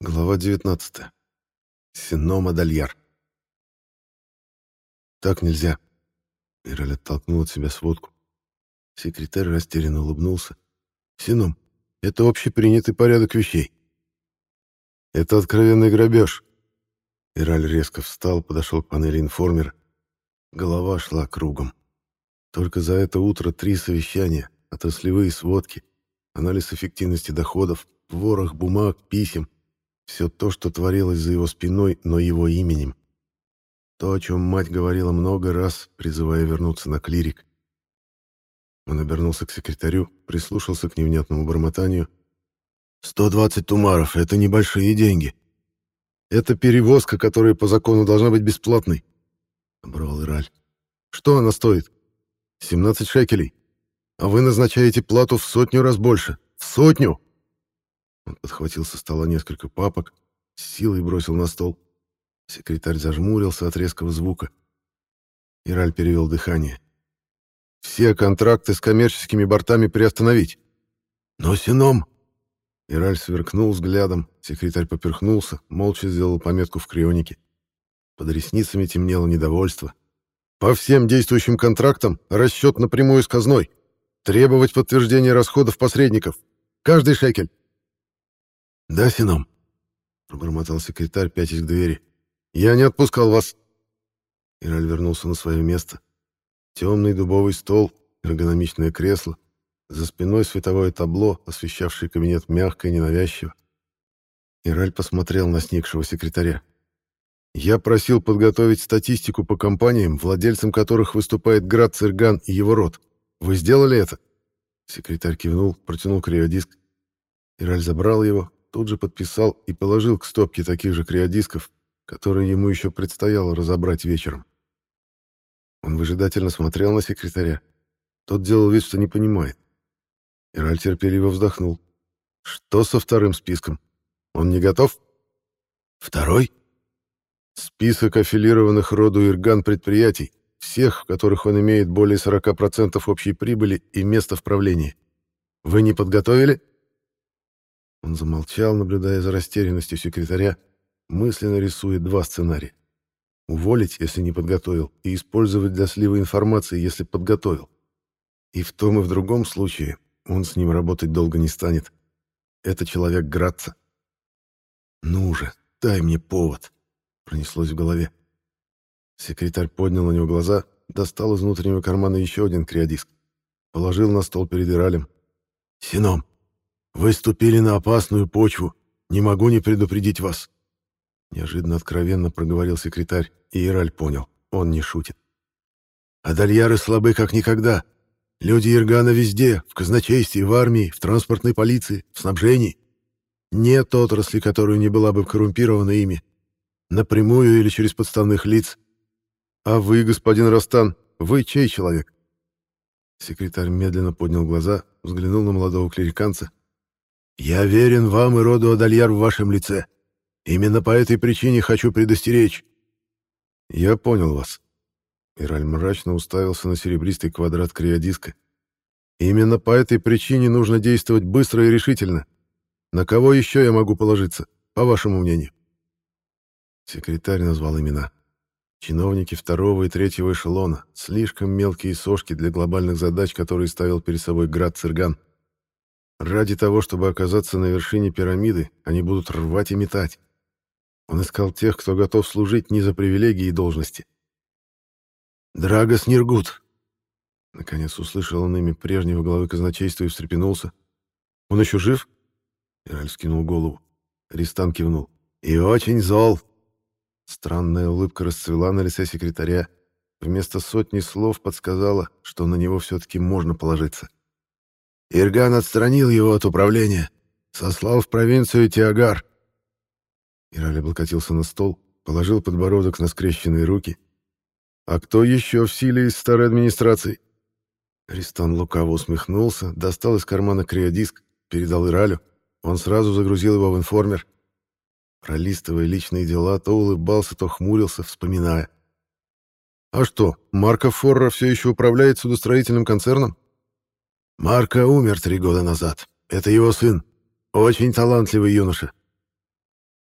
Глава 19. Синома Дальяр. «Так нельзя». Ираль оттолкнул от себя сводку. Секретарь растерянно улыбнулся. «Сином, это общепринятый порядок вещей». «Это откровенный грабеж». Ираль резко встал, подошел к панели информера. Голова шла кругом. Только за это утро три совещания, отраслевые сводки, анализ эффективности доходов, ворох бумаг, писем — все то, что творилось за его спиной, но его именем. То, о чем мать говорила много раз, призывая вернуться на клирик. Он обернулся к секретарю, прислушался к невнятному бормотанию. «Сто двадцать тумаров — это небольшие деньги. Это перевозка, которая по закону должна быть бесплатной», — оборвал Ираль. «Что она стоит? Семнадцать шекелей. А вы назначаете плату в сотню раз больше. В сотню!» Он подхватил со стола несколько папок, с силой бросил на стол. Секретарь зажмурился от резкого звука. Ираль перевел дыхание. «Все контракты с коммерческими бортами приостановить». «Но сином...» Ираль сверкнул взглядом, секретарь поперхнулся, молча сделал пометку в крионике. Под ресницами темнело недовольство. «По всем действующим контрактам расчет напрямую с казной. Требовать подтверждения расходов посредников. Каждый шекель. «Да, Сином?» — пробормотал секретарь, пятясь к двери. «Я не отпускал вас!» Ираль вернулся на свое место. Темный дубовый стол, эргономичное кресло, за спиной световое табло, освещавшее кабинет мягко и ненавязчиво. Ираль посмотрел на сникшего секретаря. «Я просил подготовить статистику по компаниям, владельцам которых выступает Град Цирган и его род. Вы сделали это?» Секретарь кивнул, протянул криодиск. Ираль забрал его, тут же подписал и положил к стопке таких же криодисков, которые ему еще предстояло разобрать вечером. Он выжидательно смотрел на секретаря. Тот делал вид, что не понимает. Ираль терпеливо вздохнул. «Что со вторым списком? Он не готов?» «Второй?» «Список аффилированных роду Ирган предприятий, всех, в которых он имеет более 40% общей прибыли и место в правлении. Вы не подготовили?» Он замолчал, наблюдая за растерянностью секретаря, мысленно рисуя два сценария. Уволить, если не подготовил, и использовать для слива информации, если подготовил. И в том и в другом случае он с ним работать долго не станет. Это человек Градца. «Ну же, дай мне повод», — пронеслось в голове. Секретарь поднял на него глаза, достал из внутреннего кармана еще один криодиск. Положил на стол перед Иралем. «Сином, вы ступили на опасную почву. Не могу не предупредить вас. Неожиданно откровенно проговорил секретарь, и Ираль понял, он не шутит. Адальяры слабы как никогда. Люди Иргана везде, в казначействе, в армии, в транспортной полиции, в снабжении. Нет отрасли, которую не была бы коррумпирована ими. Напрямую или через подставных лиц. А вы, господин Растан, вы чей человек? Секретарь медленно поднял глаза, взглянул на молодого клириканца «Я верен вам и роду Адальяр в вашем лице. Именно по этой причине хочу предостеречь». «Я понял вас». Ираль мрачно уставился на серебристый квадрат криодиска. «Именно по этой причине нужно действовать быстро и решительно. На кого еще я могу положиться, по вашему мнению?» Секретарь назвал имена. Чиновники второго и третьего эшелона, слишком мелкие сошки для глобальных задач, которые ставил перед собой Град Цирган. Ради того, чтобы оказаться на вершине пирамиды, они будут рвать и метать. Он искал тех, кто готов служить не за привилегии и должности. «Драгос Ниргут!» Наконец услышал он имя прежнего главы казначейства и встрепенулся. «Он еще жив?» Ираль скинул голову. Ристан кивнул. «И очень зол!» Странная улыбка расцвела на лице секретаря. Вместо сотни слов подсказала, что на него все-таки можно положиться. Ирган отстранил его от управления, сослал в провинцию Тиагар. Ираль облокотился на стол, положил подбородок на скрещенные руки. «А кто еще в силе из старой администрации?» Ристан лукаво усмехнулся, достал из кармана криодиск, передал Иралю. Он сразу загрузил его в информер. Пролистывая личные дела, то улыбался, то хмурился, вспоминая. «А что, Марко Форра все еще управляет судостроительным концерном?» Марко умер три года назад. Это его сын. Очень талантливый юноша.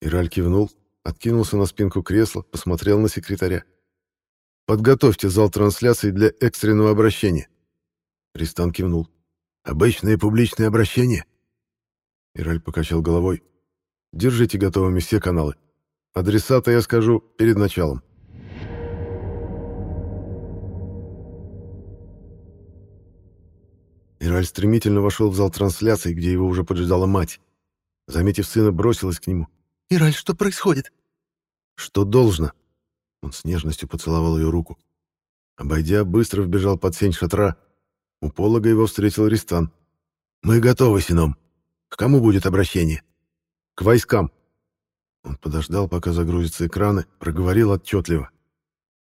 Ираль кивнул, откинулся на спинку кресла, посмотрел на секретаря. «Подготовьте зал трансляции для экстренного обращения». Ристан кивнул. «Обычное публичное обращение?» Ираль покачал головой. «Держите готовыми все каналы. Адресата я скажу перед началом». Ираль стремительно вошел в зал трансляции, где его уже поджидала мать. Заметив сына, бросилась к нему. «Ираль, что происходит?» «Что должно?» Он с нежностью поцеловал ее руку. Обойдя, быстро вбежал под сень шатра. У полога его встретил Ристан. «Мы готовы, Сином. К кому будет обращение?» «К войскам». Он подождал, пока загрузятся экраны, проговорил отчетливо.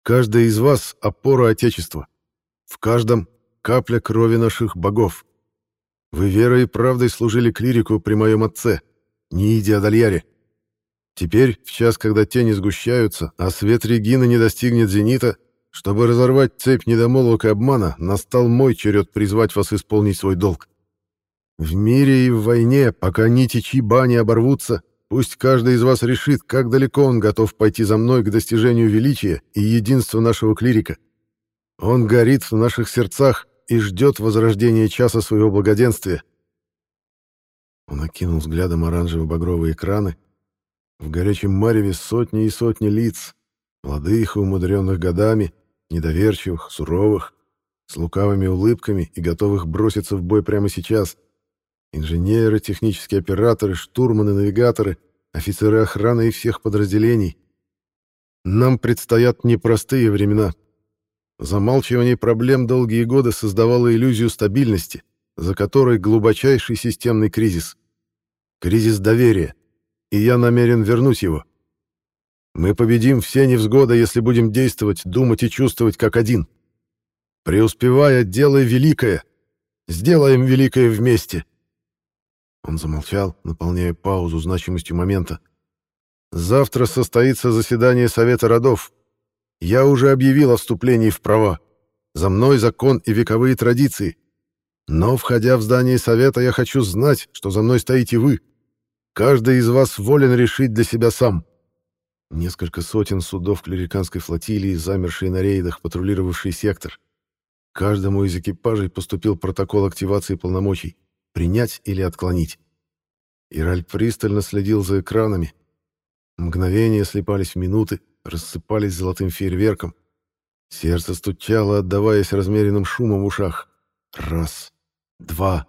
«Каждый из вас — опора Отечества. В каждом капля крови наших богов. Вы верой и правдой служили клирику при моем отце, Нииде Адальяре. Теперь, в час, когда тени сгущаются, а свет Регины не достигнет зенита, чтобы разорвать цепь недомолвок и обмана, настал мой черед призвать вас исполнить свой долг. В мире и в войне, пока нити Чиба не оборвутся, пусть каждый из вас решит, как далеко он готов пойти за мной к достижению величия и единства нашего клирика. Он горит в наших сердцах, и ждет возрождения часа своего благоденствия. Он окинул взглядом оранжево-багровые экраны. В горячем мареве сотни и сотни лиц, молодых и умудренных годами, недоверчивых, суровых, с лукавыми улыбками и готовых броситься в бой прямо сейчас. Инженеры, технические операторы, штурманы, навигаторы, офицеры охраны и всех подразделений. Нам предстоят непростые времена. Замалчивание проблем долгие годы создавало иллюзию стабильности, за которой глубочайший системный кризис. Кризис доверия. И я намерен вернуть его. Мы победим все невзгоды, если будем действовать, думать и чувствовать как один. Преуспевая, делай великое. Сделаем великое вместе. Он замолчал, наполняя паузу значимостью момента. Завтра состоится заседание Совета родов, я уже объявил о вступлении в права. За мной закон и вековые традиции. Но, входя в здание совета, я хочу знать, что за мной стоите вы. Каждый из вас волен решить для себя сам. Несколько сотен судов клериканской флотилии, замершие на рейдах, патрулировавшие сектор. Каждому из экипажей поступил протокол активации полномочий — принять или отклонить. Ираль пристально следил за экранами. Мгновения слепались в минуты, рассыпались золотым фейерверком. Сердце стучало, отдаваясь размеренным шумом в ушах. Раз, два,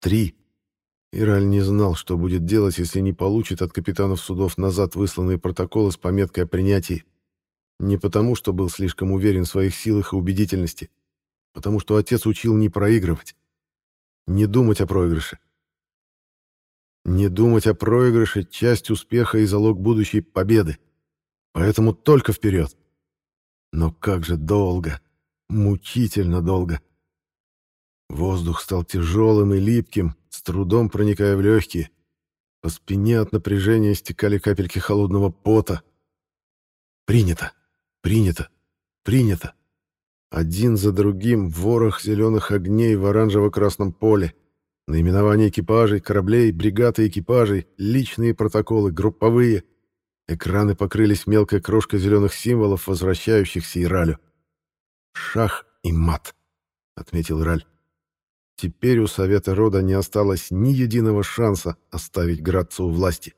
три. Ираль не знал, что будет делать, если не получит от капитанов судов назад высланные протоколы с пометкой о принятии. Не потому, что был слишком уверен в своих силах и убедительности, потому что отец учил не проигрывать, не думать о проигрыше. Не думать о проигрыше — часть успеха и залог будущей победы. Поэтому только вперед. Но как же долго, мучительно долго. Воздух стал тяжелым и липким, с трудом проникая в легкие. По спине от напряжения стекали капельки холодного пота. Принято, принято, принято. Один за другим ворох зеленых огней в оранжево-красном поле. Наименования экипажей, кораблей, бригад и экипажей, личные протоколы, групповые — Экраны покрылись мелкой крошкой зеленых символов, возвращающихся Иралю. «Шах и мат», — отметил Ираль. Теперь у Совета Рода не осталось ни единого шанса оставить Грацу у власти.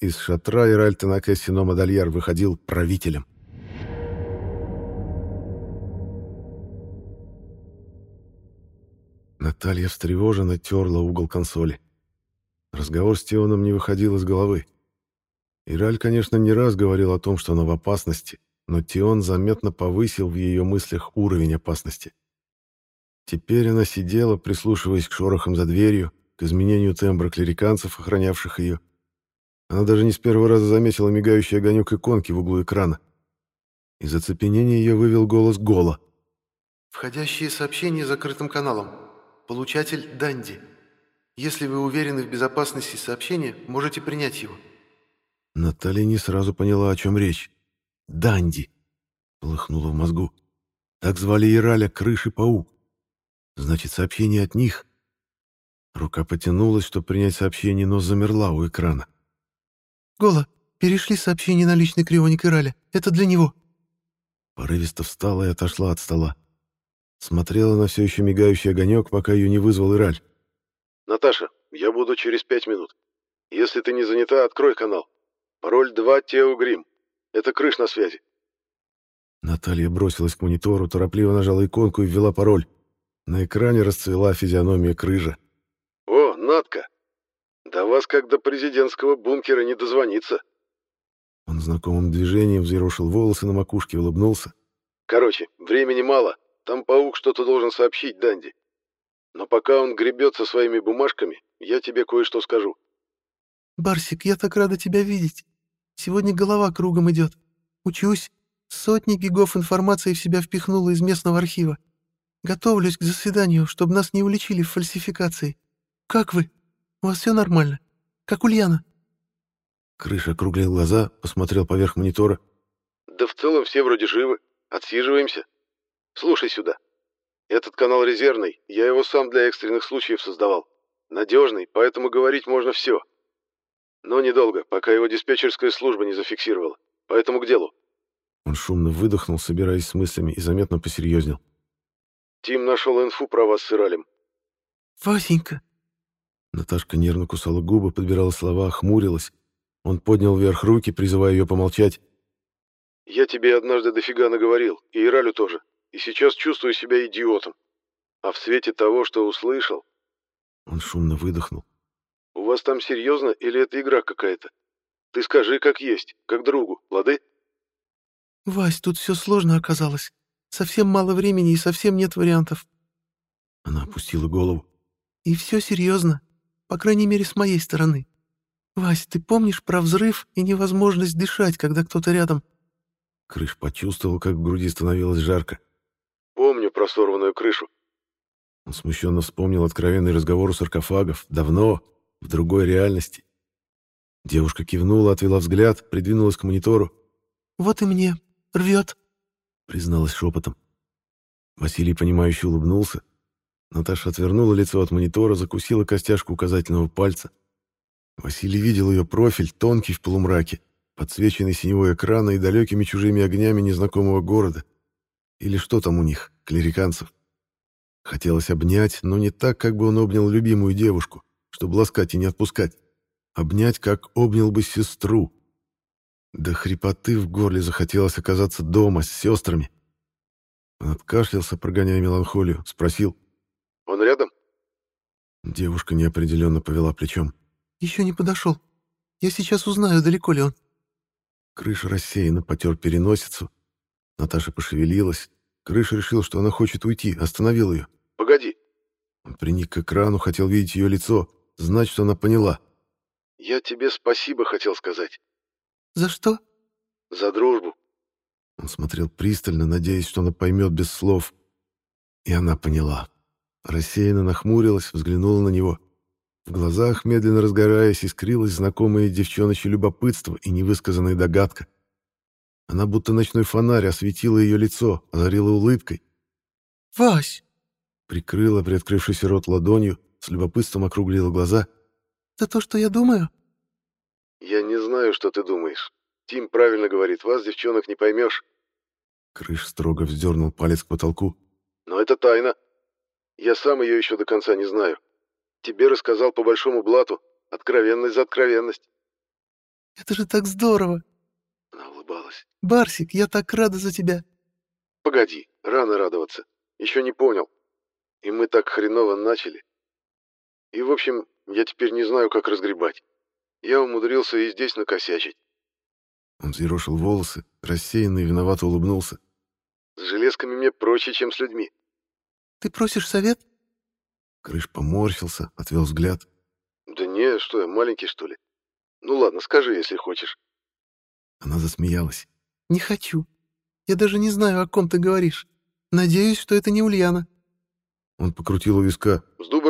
Из шатра Ираль Танаке Синома Дальяр выходил правителем. Наталья встревоженно терла угол консоли. Разговор с Тионом не выходил из головы. Ираль, конечно, не раз говорил о том, что она в опасности, но Тион заметно повысил в ее мыслях уровень опасности. Теперь она сидела, прислушиваясь к шорохам за дверью, к изменению тембра клериканцев, охранявших ее. Она даже не с первого раза заметила мигающий огонек иконки в углу экрана. Из оцепенения ее вывел голос Гола. «Входящие сообщения закрытым каналом. Получатель Данди. Если вы уверены в безопасности сообщения, можете принять его». Наталья не сразу поняла, о чем речь. «Данди!» — полыхнуло в мозгу. Так звали Ираля Крыши-паук. Значит, сообщение от них. Рука потянулась, чтобы принять сообщение, но замерла у экрана. Гола, перешли сообщение на личный крионик Ираля. Это для него». Порывисто встала и отошла от стола. Смотрела на все еще мигающий огонек, пока ее не вызвал Ираль. «Наташа, я буду через пять минут. Если ты не занята, открой канал. Пароль 2 Тео Грим. Это крыш на связи». Наталья бросилась к монитору, торопливо нажала иконку и ввела пароль. На экране расцвела физиономия крыжа. «О, Натка! До вас как до президентского бункера не дозвониться!» Он знакомым движением взъерошил волосы на макушке и улыбнулся. «Короче, времени мало. Там паук что-то должен сообщить Данди. Но пока он гребет со своими бумажками, я тебе кое-что скажу». «Барсик, я так рада тебя видеть. Сегодня голова кругом идет. Учусь. Сотни гигов информации в себя впихнула из местного архива. Готовлюсь к заседанию, чтобы нас не уличили в фальсификации. Как вы? У вас все нормально? Как Ульяна?» Крыша округлил глаза, посмотрел поверх монитора. «Да в целом все вроде живы. Отсиживаемся. Слушай сюда. Этот канал резервный, я его сам для экстренных случаев создавал. Надежный, поэтому говорить можно все. Но недолго, пока его диспетчерская служба не зафиксировала. Поэтому к делу. Он шумно выдохнул, собираясь с мыслями, и заметно посерьезнел. Тим нашел инфу про вас с Иралем. «Васенька!» Наташка нервно кусала губы, подбирала слова, хмурилась. Он поднял вверх руки, призывая ее помолчать. «Я тебе однажды дофига наговорил, и Иралю тоже, и сейчас чувствую себя идиотом. А в свете того, что услышал...» Он шумно выдохнул. «У вас там серьезно или это игра какая-то? Ты скажи, как есть, как другу, лады?» «Вась, тут все сложно оказалось. Совсем мало времени и совсем нет вариантов». Она опустила голову. «И все серьезно. По крайней мере, с моей стороны. Вась, ты помнишь про взрыв и невозможность дышать, когда кто-то рядом?» Крыш почувствовал, как в груди становилось жарко. «Помню про сорванную крышу». Он смущенно вспомнил откровенный разговор у саркофагов. Давно, в другой реальности. Девушка кивнула, отвела взгляд, придвинулась к монитору. «Вот и мне. Рвет», — призналась шепотом. Василий, понимающе улыбнулся. Наташа отвернула лицо от монитора, закусила костяшку указательного пальца. Василий видел ее профиль, тонкий в полумраке, подсвеченный синевой экрана и далекими чужими огнями незнакомого города. Или что там у них, клериканцев. Хотелось обнять, но не так, как бы он обнял любимую девушку, чтобы ласкать и не отпускать. Обнять, как обнял бы сестру. До хрипоты в горле захотелось оказаться дома с сестрами. Он откашлялся, прогоняя меланхолию, спросил. «Он рядом?» Девушка неопределенно повела плечом. «Еще не подошел. Я сейчас узнаю, далеко ли он». Крыша рассеянно потер переносицу. Наташа пошевелилась. Крыша решил, что она хочет уйти, остановил ее. «Погоди». Он приник к экрану, хотел видеть ее лицо, знать, что она поняла. «Я тебе спасибо хотел сказать». «За что?» «За дружбу». Он смотрел пристально, надеясь, что она поймет без слов. И она поняла. Рассеянно нахмурилась, взглянула на него. В глазах, медленно разгораясь, искрилось знакомое девчоночье любопытство и невысказанная догадка. Она будто ночной фонарь осветила ее лицо, озарила улыбкой. «Вась!» Прикрыла приоткрывшийся рот ладонью, с любопытством округлила глаза. «Это то, что я думаю?» «Я не знаю, что ты думаешь. Тим правильно говорит, вас, девчонок, не поймешь». Крыш строго вздернул палец к потолку. «Но это тайна. Я сам ее еще до конца не знаю. Тебе рассказал по большому блату. Откровенность за откровенность». «Это же так здорово!» Она улыбалась. «Барсик, я так рада за тебя!» «Погоди, рано радоваться. Еще не понял. И мы так хреново начали. И, в общем, я теперь не знаю, как разгребать. Я умудрился и здесь накосячить». Он взъерошил волосы, рассеянно и виновато улыбнулся. «С железками мне проще, чем с людьми». «Ты просишь совет?» Крыш поморщился, отвел взгляд. «Да не, что я, маленький, что ли? Ну ладно, скажи, если хочешь». Она засмеялась. «Не хочу. Я даже не знаю, о ком ты говоришь. Надеюсь, что это не Ульяна». Он покрутил у виска. «С дуба?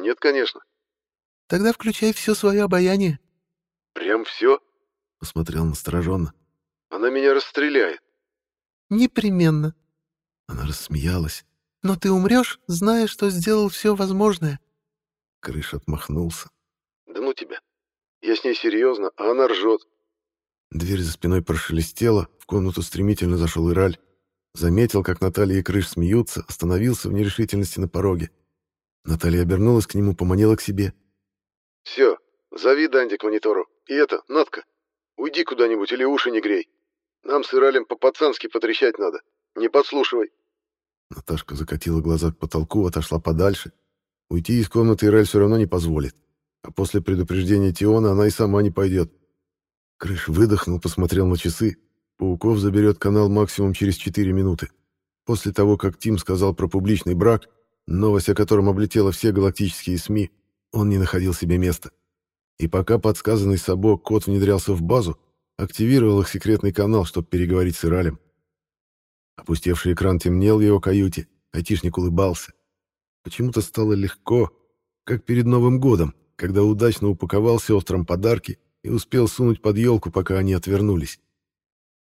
Нет, конечно». «Тогда включай все свое обаяние». «Прям все?» Посмотрел настороженно. «Она меня расстреляет». «Непременно». Она рассмеялась. «Но ты умрешь, зная, что сделал все возможное». Крыш отмахнулся. «Да ну тебя. Я с ней серьезно, а она ржет. Дверь за спиной прошелестела, в комнату стремительно зашел Ираль. Заметил, как Наталья и Крыш смеются, остановился в нерешительности на пороге. Наталья обернулась к нему, поманила к себе. «Все, зови Данди к монитору. И это, Натка, уйди куда-нибудь или уши не грей. Нам с Иралем по-пацански потрещать надо. Не подслушивай». Наташка закатила глаза к потолку, отошла подальше. Уйти из комнаты Ираль все равно не позволит. А после предупреждения Тиона она и сама не пойдет. Крыш выдохнул, посмотрел на часы. Пауков заберет канал максимум через 4 минуты. После того, как Тим сказал про публичный брак, новость о котором облетела все галактические СМИ, он не находил себе места. И пока подсказанный Сабо код внедрялся в базу, активировал их секретный канал, чтобы переговорить с Иралем. Опустевший экран темнел в его каюте, айтишник улыбался. Почему-то стало легко, как перед Новым годом, когда удачно упаковал сестрам подарки и успел сунуть под елку, пока они отвернулись.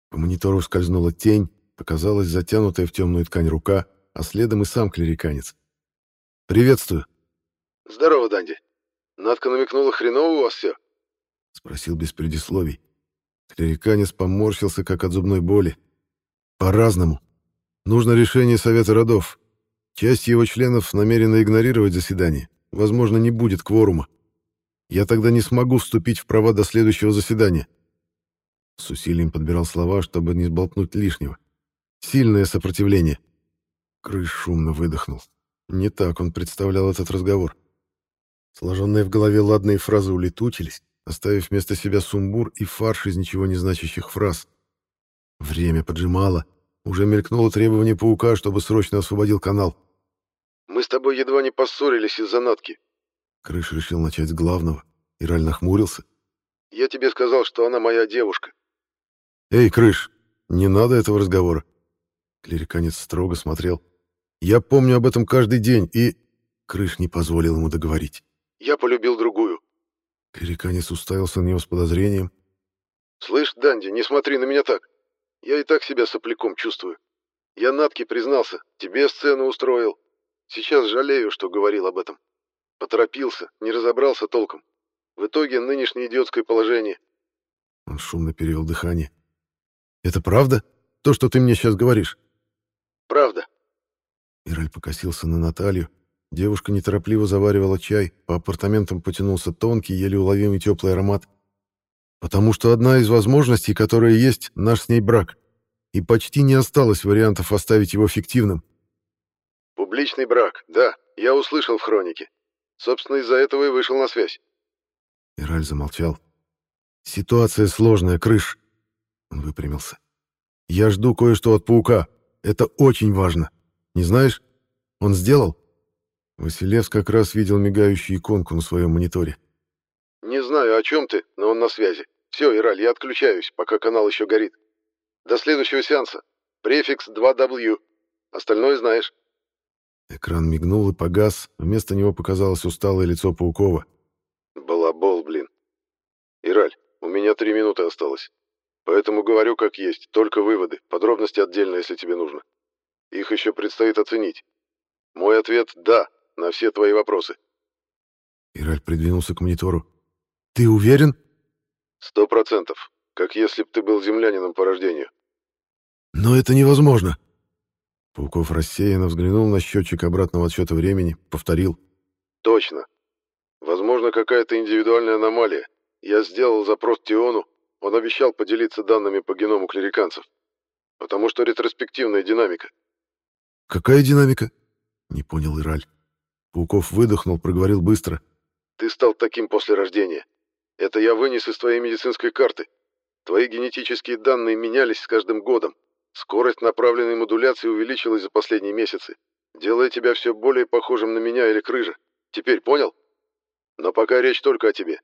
По монитору скользнула тень, показалась затянутая в темную ткань рука, а следом и сам клериканец. «Приветствую!» «Здорово, Данди. Надка намекнула, хреново у вас все?» — спросил без предисловий. Клериканец поморщился, как от зубной боли. «По-разному. Нужно решение Совета родов. Часть его членов намерена игнорировать заседание. Возможно, не будет кворума. Я тогда не смогу вступить в права до следующего заседания. С усилием подбирал слова, чтобы не сболтнуть лишнего. Сильное сопротивление. Крыш шумно выдохнул. Не так он представлял этот разговор. Сложенные в голове ладные фразы улетучились, оставив вместо себя сумбур и фарш из ничего не значащих фраз. Время поджимало. Уже мелькнуло требование паука, чтобы срочно освободил канал. «Мы с тобой едва не поссорились из-за натки», Крыш решил начать с главного. Ираль нахмурился. «Я тебе сказал, что она моя девушка». «Эй, Крыш, не надо этого разговора». Клериканец строго смотрел. «Я помню об этом каждый день, и...» Крыш не позволил ему договорить. «Я полюбил другую». Клериканец уставился на него с подозрением. «Слышь, Данди, не смотри на меня так. Я и так себя сопляком чувствую. Я Натке признался, тебе сцену устроил. Сейчас жалею, что говорил об этом. Поторопился, не разобрался толком. В итоге нынешнее идиотское положение. Он шумно перевел дыхание. «Это правда? То, что ты мне сейчас говоришь?» «Правда». Ираль покосился на Наталью. Девушка неторопливо заваривала чай. По апартаментам потянулся тонкий, еле уловимый теплый аромат. «Потому что одна из возможностей, которая есть, наш с ней брак. И почти не осталось вариантов оставить его фиктивным». «Публичный брак, да, я услышал в хронике. Собственно, из-за этого и вышел на связь. Ираль замолчал. «Ситуация сложная, крыш!» Он выпрямился. «Я жду кое-что от паука. Это очень важно. Не знаешь? Он сделал?» Василевс как раз видел мигающую иконку на своем мониторе. «Не знаю, о чем ты, но он на связи. Все, Ираль, я отключаюсь, пока канал еще горит. До следующего сеанса. Префикс 2W. Остальное знаешь». Экран мигнул и погас, вместо него показалось усталое лицо Паукова. «Балабол, блин. Ираль, у меня три минуты осталось. Поэтому говорю как есть, только выводы, подробности отдельно, если тебе нужно. Их еще предстоит оценить. Мой ответ — да, на все твои вопросы». Ираль придвинулся к монитору. «Ты уверен?» «Сто процентов. Как если б ты был землянином по рождению». «Но это невозможно!» Пауков рассеянно взглянул на счетчик обратного отсчета времени, повторил. «Точно. Возможно, какая-то индивидуальная аномалия. Я сделал запрос Тиону, он обещал поделиться данными по геному клериканцев. Потому что ретроспективная динамика». «Какая динамика?» — не понял Ираль. Пауков выдохнул, проговорил быстро. «Ты стал таким после рождения. Это я вынес из твоей медицинской карты. Твои генетические данные менялись с каждым годом. Скорость направленной модуляции увеличилась за последние месяцы, делая тебя все более похожим на меня или крыжа. Теперь понял? Но пока речь только о тебе.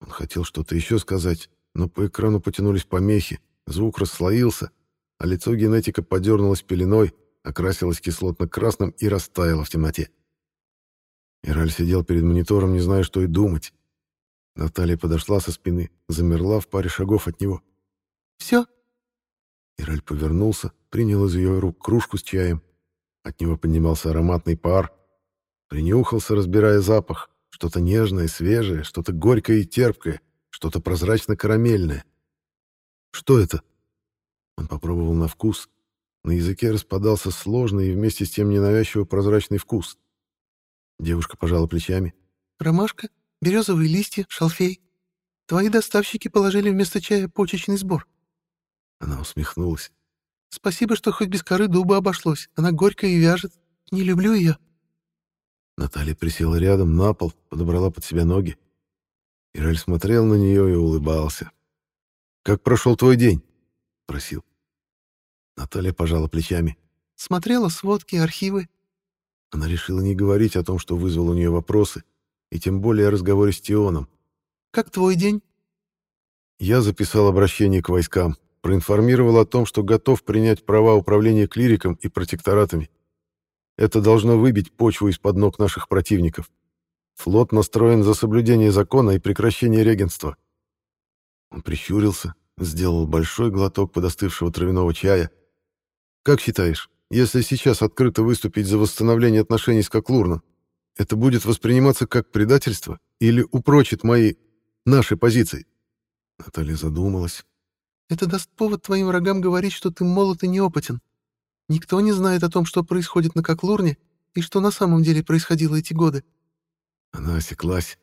Он хотел что-то еще сказать, но по экрану потянулись помехи, звук расслоился, а лицо генетика подернулось пеленой, окрасилось кислотно-красным и растаяло в темноте. Ираль сидел перед монитором, не зная, что и думать. Наталья подошла со спины, замерла в паре шагов от него. «Все?» Ираль повернулся, принял из ее рук кружку с чаем. От него поднимался ароматный пар. Принюхался, разбирая запах. Что-то нежное, свежее, что-то горькое и терпкое, что-то прозрачно-карамельное. Что это? Он попробовал на вкус. На языке распадался сложный и вместе с тем ненавязчиво прозрачный вкус. Девушка пожала плечами. «Ромашка, березовые листья, шалфей. Твои доставщики положили вместо чая почечный сбор». Она усмехнулась. «Спасибо, что хоть без коры дуба обошлось. Она горькая и вяжет. Не люблю ее». Наталья присела рядом на пол, подобрала под себя ноги. Ираль смотрел на нее и улыбался. «Как прошел твой день?» — просил. Наталья пожала плечами. «Смотрела сводки, архивы». Она решила не говорить о том, что вызвал у нее вопросы, и тем более о разговоре с Тионом. «Как твой день?» Я записал обращение к войскам, проинформировал о том, что готов принять права управления клириком и протекторатами. Это должно выбить почву из-под ног наших противников. Флот настроен за соблюдение закона и прекращение регенства. Он прищурился, сделал большой глоток подостывшего травяного чая. «Как считаешь, если сейчас открыто выступить за восстановление отношений с Коклурном, это будет восприниматься как предательство или упрочит мои, наши позиции?» Наталья задумалась. «Это даст повод твоим врагам говорить, что ты молод и неопытен. Никто не знает о том, что происходит на Коклурне и что на самом деле происходило эти годы». Она осеклась.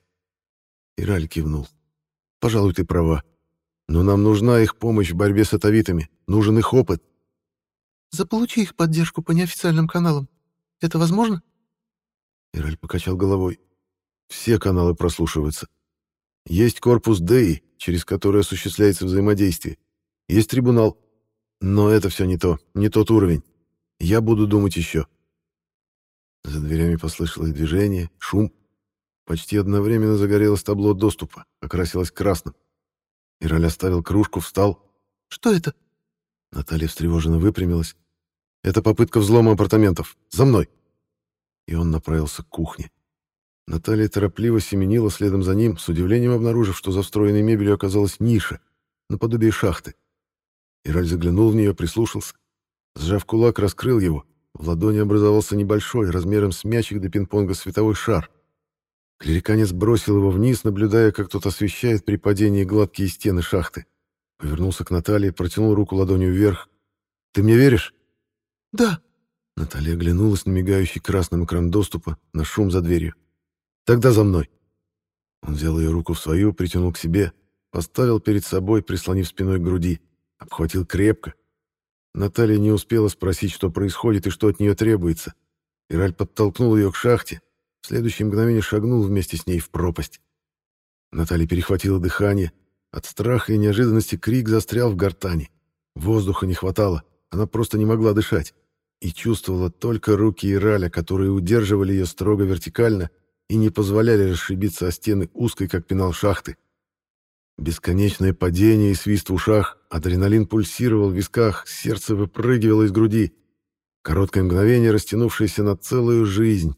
Ираль кивнул. «Пожалуй, ты права. Но нам нужна их помощь в борьбе с атовитами. Нужен их опыт. Заполучи их поддержку по неофициальным каналам. Это возможно? Ираль покачал головой. Все каналы прослушиваются. Есть корпус ДЭИ, через который осуществляется взаимодействие. Есть трибунал. Но это все не то, не тот уровень. Я буду думать еще. За дверями послышалось движение, шум. Почти одновременно загорелось табло доступа, окрасилось красным. Ираль оставил кружку, встал. «Что это?» Наталья встревоженно выпрямилась. «Это попытка взлома апартаментов. За мной!» И он направился к кухне. Наталья торопливо семенила следом за ним, с удивлением обнаружив, что за встроенной мебелью оказалась ниша, наподобие шахты. Ираль заглянул в нее, прислушался. Сжав кулак, раскрыл его. В ладони образовался небольшой, размером с мячик до пинг-понга световой шар. Клериканец бросил его вниз, наблюдая, как тот освещает при падении гладкие стены шахты. Повернулся к Наталье, протянул руку ладонью вверх. «Ты мне веришь?» «Да». Наталья оглянулась на мигающий красным экран доступа, на шум за дверью. «Тогда за мной». Он взял ее руку в свою, притянул к себе, поставил перед собой, прислонив спиной к груди, обхватил крепко. Наталья не успела спросить, что происходит и что от нее требуется. Ираль подтолкнул ее к шахте, в следующее мгновение шагнул вместе с ней в пропасть. Наталья перехватила дыхание. От страха и неожиданности крик застрял в гортани. Воздуха не хватало, она просто не могла дышать. И чувствовала только руки Ираля, которые удерживали ее строго вертикально и не позволяли расшибиться о стены узкой, как пенал шахты. Бесконечное падение и свист в ушах, адреналин пульсировал в висках, сердце выпрыгивало из груди. Короткое мгновение, растянувшееся на целую жизнь.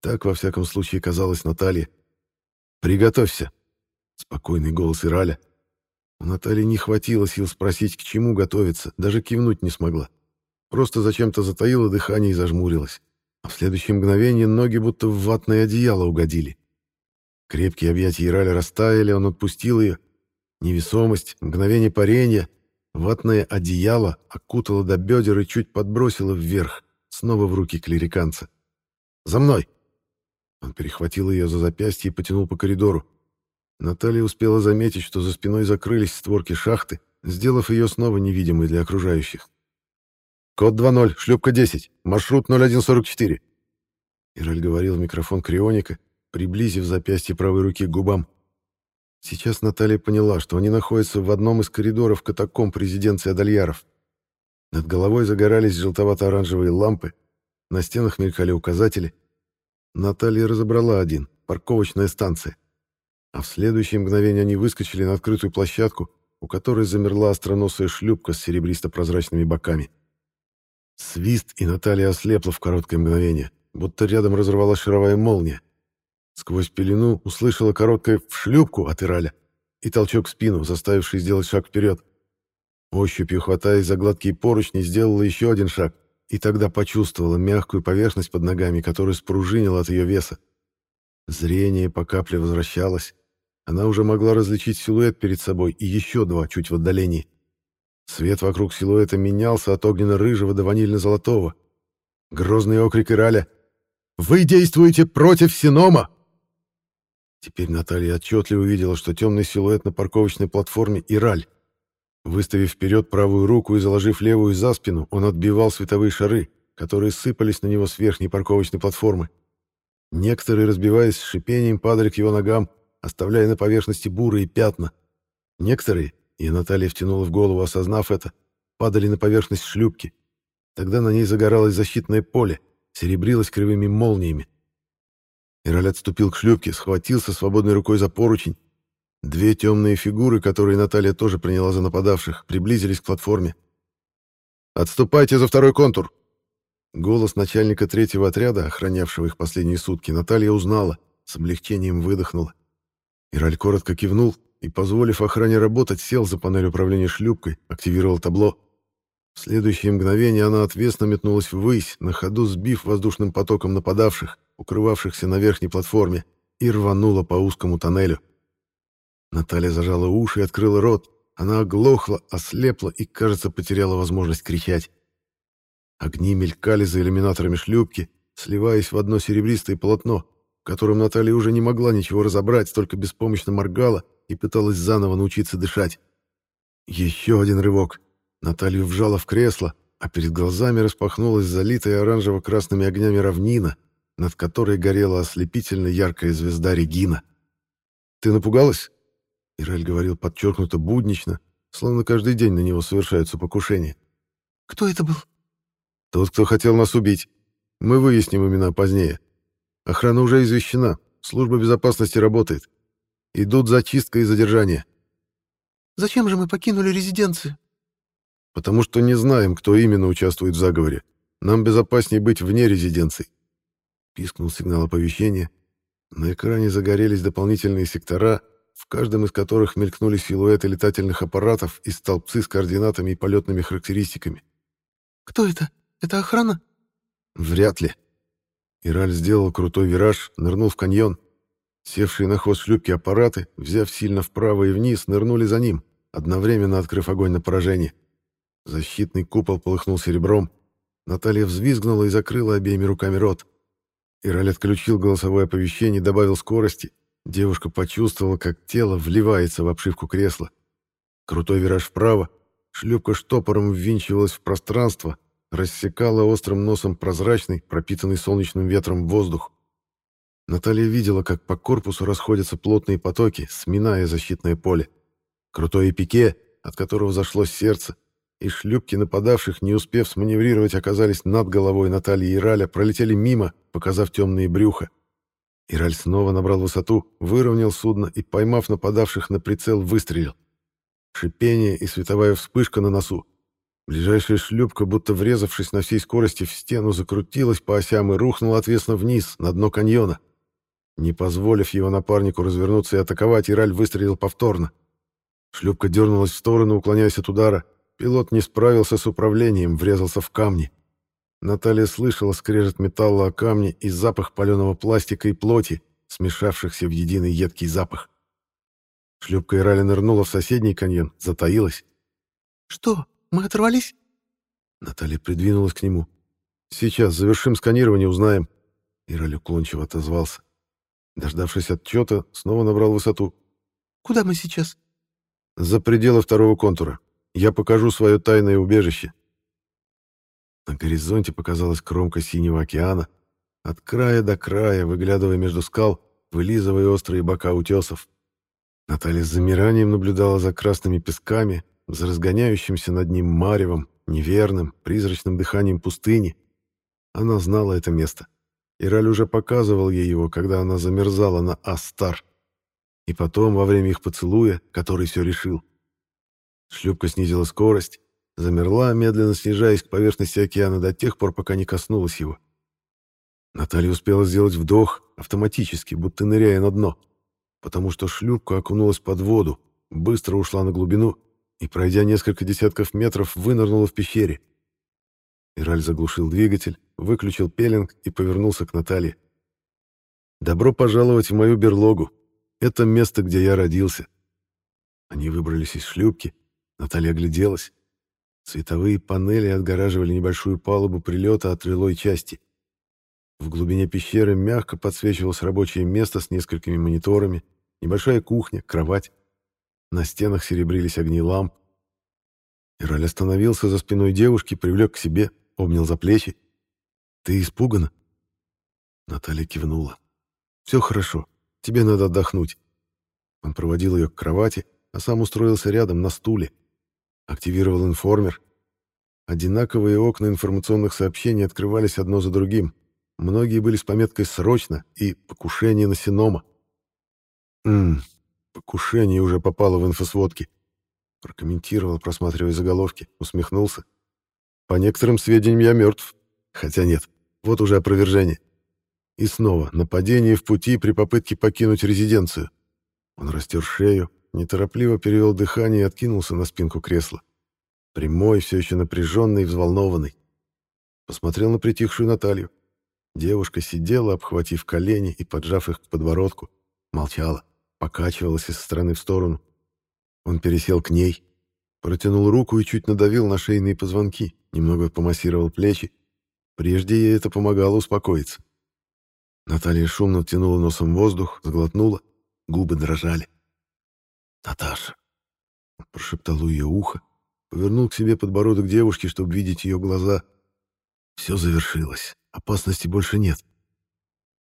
Так, во всяком случае, казалось Наталье. «Приготовься!» — спокойный голос Ираля. У Натальи не хватило сил спросить, к чему готовиться, даже кивнуть не смогла. Просто зачем-то затаила дыхание и зажмурилась. А в следующее мгновение ноги будто в ватное одеяло угодили. Крепкие объятия Ираля растаяли, он отпустил ее. Невесомость, мгновение парения, ватное одеяло окутало до бедер и чуть подбросило вверх, снова в руки клириканца. «За мной!» Он перехватил ее за запястье и потянул по коридору. Наталья успела заметить, что за спиной закрылись створки шахты, сделав ее снова невидимой для окружающих. «Код 2.0, шлюпка 10, маршрут 0144». Ираль говорил в микрофон крионика, приблизив запястье правой руки к губам. Сейчас Наталья поняла, что они находятся в одном из коридоров катакомб резиденции Адальяров. Над головой загорались желтовато-оранжевые лампы, на стенах мелькали указатели, Наталья разобрала один — парковочная станция. А в следующее мгновение они выскочили на открытую площадку, у которой замерла остроносая шлюпка с серебристо-прозрачными боками. Свист, и Наталья ослепла в короткое мгновение, будто рядом разорвалась шаровая молния. Сквозь пелену услышала короткое «в шлюпку» от Ираля и толчок в спину, заставивший сделать шаг вперед. Ощупью, хватаясь за гладкие поручни, сделала еще один шаг, и тогда почувствовала мягкую поверхность под ногами, которая спружинила от ее веса. Зрение по капле возвращалось. Она уже могла различить силуэт перед собой и еще два чуть в отдалении. Свет вокруг силуэта менялся от огненно-рыжего до ванильно-золотого. Грозный окрик Ираля «Вы действуете против Синома!» Теперь Наталья отчетливо увидела, что темный силуэт на парковочной платформе Ираль. Выставив вперед правую руку и заложив левую за спину, он отбивал световые шары, которые сыпались на него с верхней парковочной платформы. Некоторые, разбиваясь с шипением, падали к его ногам, оставляя на поверхности бурые пятна. Некоторые, и Наталья втянула в голову, осознав это, падали на поверхность шлюпки. Тогда на ней загоралось защитное поле, серебрилось кривыми молниями. Ираль отступил к шлюпке, схватился свободной рукой за поручень. Две темные фигуры, которые Наталья тоже приняла за нападавших, приблизились к платформе. «Отступайте за второй контур!» Голос начальника третьего отряда, охранявшего их последние сутки, Наталья узнала, с облегчением выдохнула. Ираль коротко кивнул и, позволив охране работать, сел за панель управления шлюпкой, активировал табло. В следующее мгновение она отвесно метнулась ввысь, на ходу сбив воздушным потоком нападавших, укрывавшихся на верхней платформе, и рванула по узкому тоннелю. Наталья зажала уши и открыла рот. Она оглохла, ослепла и, кажется, потеряла возможность кричать. Огни мелькали за иллюминаторами шлюпки, сливаясь в одно серебристое полотно, в котором Наталья уже не могла ничего разобрать, только беспомощно моргала и пыталась заново научиться дышать. Еще один рывок. Наталью вжала в кресло, а перед глазами распахнулась залитая оранжево-красными огнями равнина, над которой горела ослепительно яркая звезда Регина. «Ты напугалась?» Ирель говорил подчеркнуто буднично, словно каждый день на него совершаются покушения. «Кто это был?» «Тот, кто хотел нас убить. Мы выясним имена позднее. Охрана уже извещена, служба безопасности работает. Идут зачистка и задержание». «Зачем же мы покинули резиденцию?» «Потому что не знаем, кто именно участвует в заговоре. Нам безопаснее быть вне резиденции». Пискнул сигнал оповещения. На экране загорелись дополнительные сектора, в каждом из которых мелькнули силуэты летательных аппаратов и столбцы с координатами и полетными характеристиками. «Кто это? Это охрана?» «Вряд ли». Ираль сделал крутой вираж, нырнул в каньон. Севшие на хвост шлюпки аппараты, взяв сильно вправо и вниз, нырнули за ним, одновременно открыв огонь на поражение. Защитный купол полыхнул серебром. Наталья взвизгнула и закрыла обеими руками рот. Ираль отключил голосовое оповещение добавил скорости, Девушка почувствовала, как тело вливается в обшивку кресла. Крутой вираж вправо, шлюпка штопором ввинчивалась в пространство, рассекала острым носом прозрачный, пропитанный солнечным ветром воздух. Наталья видела, как по корпусу расходятся плотные потоки, сминая защитное поле. Крутое пике, от которого зашло сердце, и шлюпки нападавших, не успев сманеврировать, оказались над головой Натальи и Раля, пролетели мимо, показав темные брюха. Ираль снова набрал высоту, выровнял судно и, поймав нападавших на прицел, выстрелил. Шипение и световая вспышка на носу. Ближайшая шлюпка, будто врезавшись на всей скорости в стену, закрутилась по осям и рухнула отвесно вниз, на дно каньона. Не позволив его напарнику развернуться и атаковать, Ираль выстрелил повторно. Шлюпка дернулась в сторону, уклоняясь от удара. Пилот не справился с управлением, врезался в камни. Наталья слышала скрежет металла о камни и запах паленого пластика и плоти, смешавшихся в единый едкий запах. Шлюпка Ирали нырнула в соседний каньон, затаилась. «Что, мы оторвались?» Наталья придвинулась к нему. «Сейчас завершим сканирование, узнаем». Ираль уклончиво отозвался. Дождавшись отчета, снова набрал высоту. «Куда мы сейчас?» «За пределы второго контура. Я покажу свое тайное убежище. На горизонте показалась кромка синего океана, от края до края, выглядывая между скал, вылизывая острые бока утесов. Наталья с замиранием наблюдала за красными песками, за разгоняющимся над ним маревом, неверным, призрачным дыханием пустыни. Она знала это место. Ираль уже показывал ей его, когда она замерзала на Астар. И потом, во время их поцелуя, который все решил. Шлюпка снизила скорость, замерла, медленно снижаясь к поверхности океана до тех пор, пока не коснулась его. Наталья успела сделать вдох автоматически, будто ныряя на дно, потому что шлюпка окунулась под воду, быстро ушла на глубину и, пройдя несколько десятков метров, вынырнула в пещере. Ираль заглушил двигатель, выключил пеленг и повернулся к Наталье. Добро пожаловать в мою берлогу. Это место, где я родился. Они выбрались из шлюпки. Наталья огляделась. Световые панели отгораживали небольшую палубу прилета от рылой части. В глубине пещеры мягко подсвечивалось рабочее место с несколькими мониторами, небольшая кухня, кровать. На стенах серебрились огни ламп. Ираль остановился за спиной девушки, привлек к себе, обнял за плечи. «Ты испугана?» Наталья кивнула. «Все хорошо. Тебе надо отдохнуть». Он проводил ее к кровати, а сам устроился рядом на стуле. Активировал информер. Одинаковые окна информационных сообщений открывались одно за другим. Многие были с пометкой «Срочно» и «Покушение на Синома». «Ммм, покушение уже попало в инфосводки», — прокомментировал, просматривая заголовки, усмехнулся. «По некоторым сведениям я мертв. Хотя нет, вот уже опровержение. И снова нападение в пути при попытке покинуть резиденцию. Он растер шею, неторопливо перевел дыхание и откинулся на спинку кресла. Прямой, все еще напряженный и взволнованный. Посмотрел на притихшую Наталью. Девушка сидела, обхватив колени и поджав их к подбородку. Молчала, покачивалась из стороны в сторону. Он пересел к ней, протянул руку и чуть надавил на шейные позвонки, немного помассировал плечи. Прежде ей это помогало успокоиться. Наталья шумно втянула носом воздух, сглотнула, губы дрожали. «Наташа!» Прошептал у ее уха, повернул к себе подбородок девушки, чтобы видеть ее глаза. «Все завершилось. Опасности больше нет».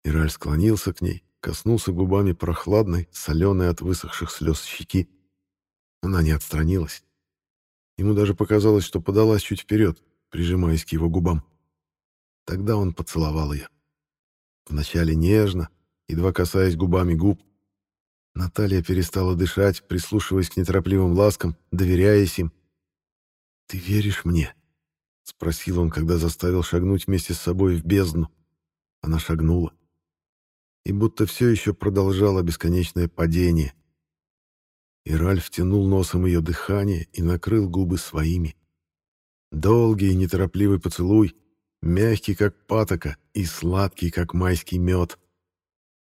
Ираль склонился к ней, коснулся губами прохладной, соленой от высохших слез щеки. Она не отстранилась. Ему даже показалось, что подалась чуть вперед, прижимаясь к его губам. Тогда он поцеловал ее. Вначале нежно, едва касаясь губами губ. Наталья перестала дышать, прислушиваясь к неторопливым ласкам, доверяясь им. «Ты веришь мне?» — спросил он, когда заставил шагнуть вместе с собой в бездну. Она шагнула. И будто все еще продолжало бесконечное падение. И Ральф тянул носом ее дыхание и накрыл губы своими. Долгий и неторопливый поцелуй, мягкий, как патока, и сладкий, как майский мед.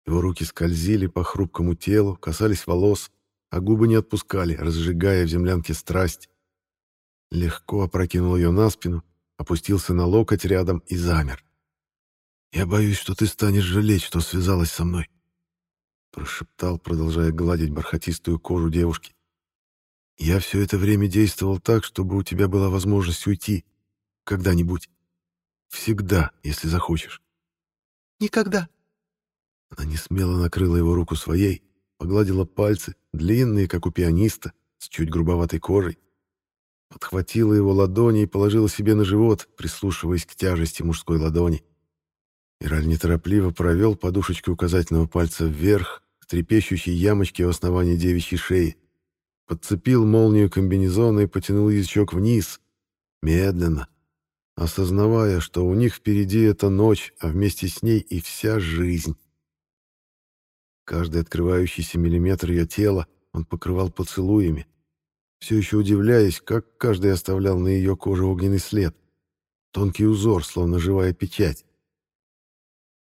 Его руки скользили по хрупкому телу, касались волос, а губы не отпускали, разжигая в землянке страсть. Легко опрокинул ее на спину, опустился на локоть рядом и замер. «Я боюсь, что ты станешь жалеть, что связалась со мной», прошептал, продолжая гладить бархатистую кожу девушки. «Я все это время действовал так, чтобы у тебя была возможность уйти. Когда-нибудь. Всегда, если захочешь. Никогда. Она не смело накрыла его руку своей, погладила пальцы, длинные, как у пианиста, с чуть грубоватой кожей. Подхватила его ладони и положила себе на живот, прислушиваясь к тяжести мужской ладони. Ираль неторопливо провел подушечкой указательного пальца вверх, к трепещущей ямочке у основания девичьей шеи. Подцепил молнию комбинезона и потянул язычок вниз. Медленно, осознавая, что у них впереди эта ночь, а вместе с ней и вся жизнь. Каждый открывающийся миллиметр ее тела он покрывал поцелуями, все еще удивляясь, как каждый оставлял на ее коже огненный след, тонкий узор, словно живая печать.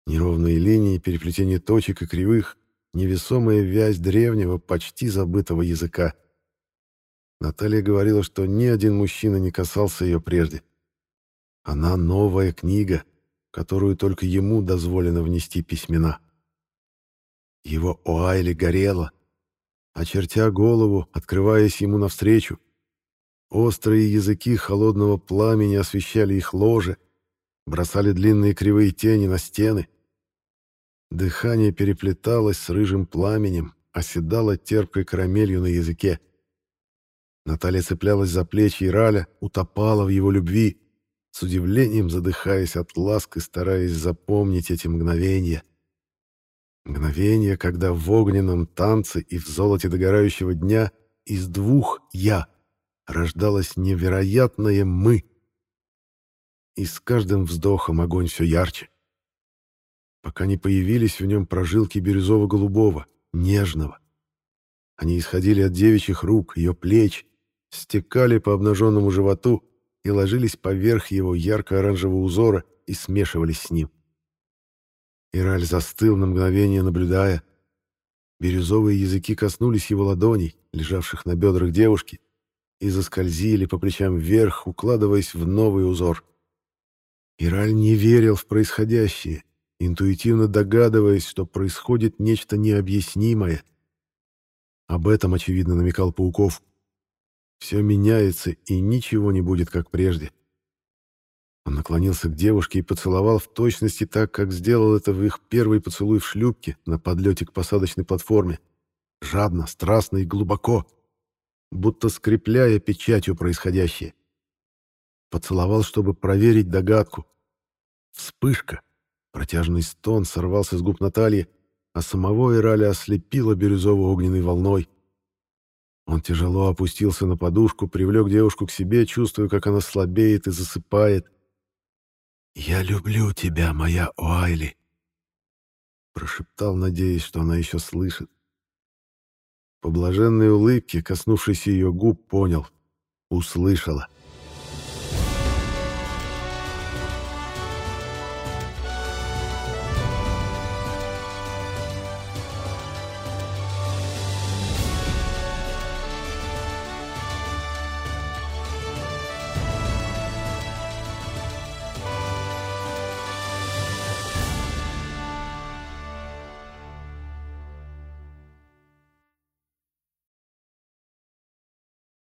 Неровные линии, переплетение точек и кривых, невесомая вязь древнего, почти забытого языка. Наталья говорила, что ни один мужчина не касался ее прежде. Она новая книга, которую только ему дозволено внести письмена. Его Оайли горела, очертя голову, открываясь ему навстречу. Острые языки холодного пламени освещали их ложе, бросали длинные кривые тени на стены. Дыхание переплеталось с рыжим пламенем, оседало терпкой карамелью на языке. Наталья цеплялась за плечи Ираля, утопала в его любви, с удивлением задыхаясь от ласк и стараясь запомнить эти мгновения. Мгновения, когда в огненном танце и в золоте догорающего дня из двух «я» рождалось невероятное «мы». И с каждым вздохом огонь все ярче. Пока не появились в нем прожилки бирюзово-голубого, нежного. Они исходили от девичьих рук, ее плеч, стекали по обнаженному животу и ложились поверх его ярко-оранжевого узора и смешивались с ним. Ираль застыл на мгновение, наблюдая. Бирюзовые языки коснулись его ладоней, лежавших на бедрах девушки, и заскользили по плечам вверх, укладываясь в новый узор. Ираль не верил в происходящее, интуитивно догадываясь, что происходит нечто необъяснимое. Об этом, очевидно, намекал Пауков. Все меняется, и ничего не будет, как прежде. Он наклонился к девушке и поцеловал в точности так, как сделал это в их первый поцелуй в шлюпке на подлете к посадочной платформе. Жадно, страстно и глубоко, будто скрепляя печатью происходящее. Поцеловал, чтобы проверить догадку. Вспышка. Протяжный стон сорвался с губ Натальи, а самого Ираля ослепило бирюзово-огненной волной. Он тяжело опустился на подушку, привлек девушку к себе, чувствуя, как она слабеет и засыпает. «Я люблю тебя, моя Уайли!» Прошептал, надеясь, что она еще слышит. По блаженной улыбке, коснувшейся ее губ, понял. Услышала.